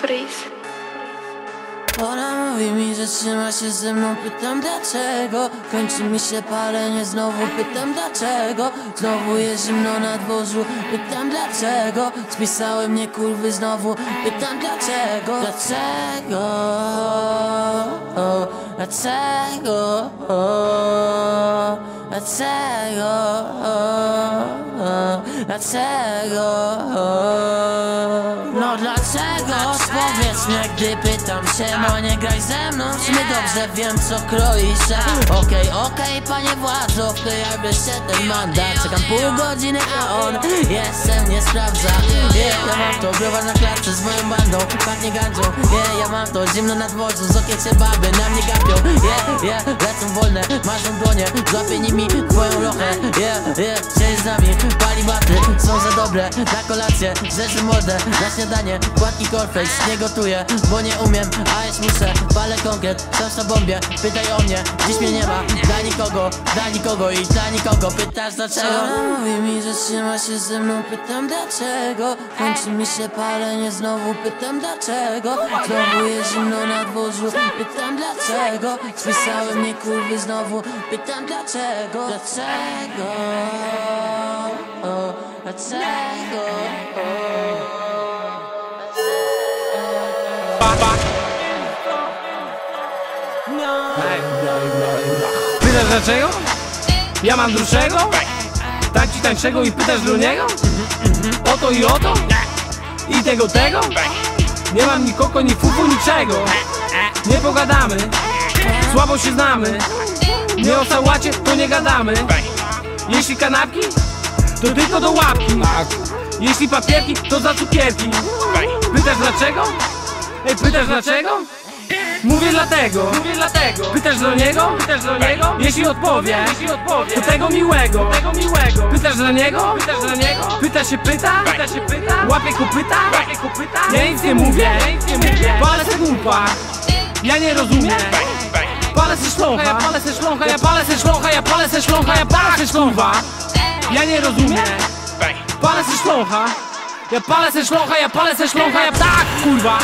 Freeze. Ona mówi mi, że trzyma się ze mną, pytam dlaczego. Kończy mi się palenie, znowu pytam dlaczego. Znowu jest zimno na dworzu, pytam dlaczego. Spisały mnie kurwy znowu, pytam dlaczego. Dlaczego, dlaczego, dlaczego, dlaczego? No dlaczego, powiedz mnie, gdy pytam się No nie graj ze mną, sumie dobrze wiem co kroisz. Okej, okej, panie władzo, wklejaj się ten mandat. Czekam pół godziny, a on jeszcze mnie sprawdza. Yeah, ja mam to, browar na klatce z moją bandą. Pachnie gandzą, yeah, ja mam to Zimno na dworcu, z okiecie baby na mnie gapią. Yeah, yeah, lecą wolne, marzą dłonie. Złapię nimi twoją lochę Yeah, yeah, siedź z nami, pali baty. Są za dobre, na kolację Rzeczy mordę, na śniadanie Płatki cornflakes, nie gotuję, bo nie umiem. A jeśli muszę, palę konkret Wciąż na bombie, pytaj o mnie Dziś mnie nie ma, dla nikogo Dla nikogo i dla nikogo. Pytasz dlaczego? Ona mówi mi, że trzyma się ze mną? Pytam dlaczego? Kończy mi się palenie znowu Pytam dlaczego? Znowu jest zimno na dworzu Pytam dlaczego? Spisały mnie kurwy znowu Pytam dlaczego Dlaczego Dlaczego o. Pytasz dlaczego? Ja mam dłuższego? Tak ci tańszego i pytasz do niego? O to i o to? I tego tego? Nie mam ni koko, ni fufu, niczego Nie pogadamy Słabo się znamy Nie o sałacie, to nie gadamy Jeśli kanapki, to tylko do łapki Jeśli papierki, to za cukierki Pytasz dlaczego? Ej, pytasz dlaczego? Mówię dlatego, mówię dlatego. Pytasz do niego? Pytasz do niego? Jeśli odpowie, jeśli odpowie, to tego miłego, tego miłego. Pytasz dla niego? Pytasz dla niego? Pyta się pyta? Pyta się pyta? Łapie kopyta? Łapie kopyta? Ja nic nie mówię, ja nic nie mówię. Palę se głupa. Ja nie rozumiem. Palę se szlącha, ja palę se szlącha, ja palę se szlącha, ja palę se szlącha, ja palę se szlącha. Ja nie rozumiem. Palę se szlącha. Ja palę se szlącha, ja palę se szlącha, ja tak kurwa.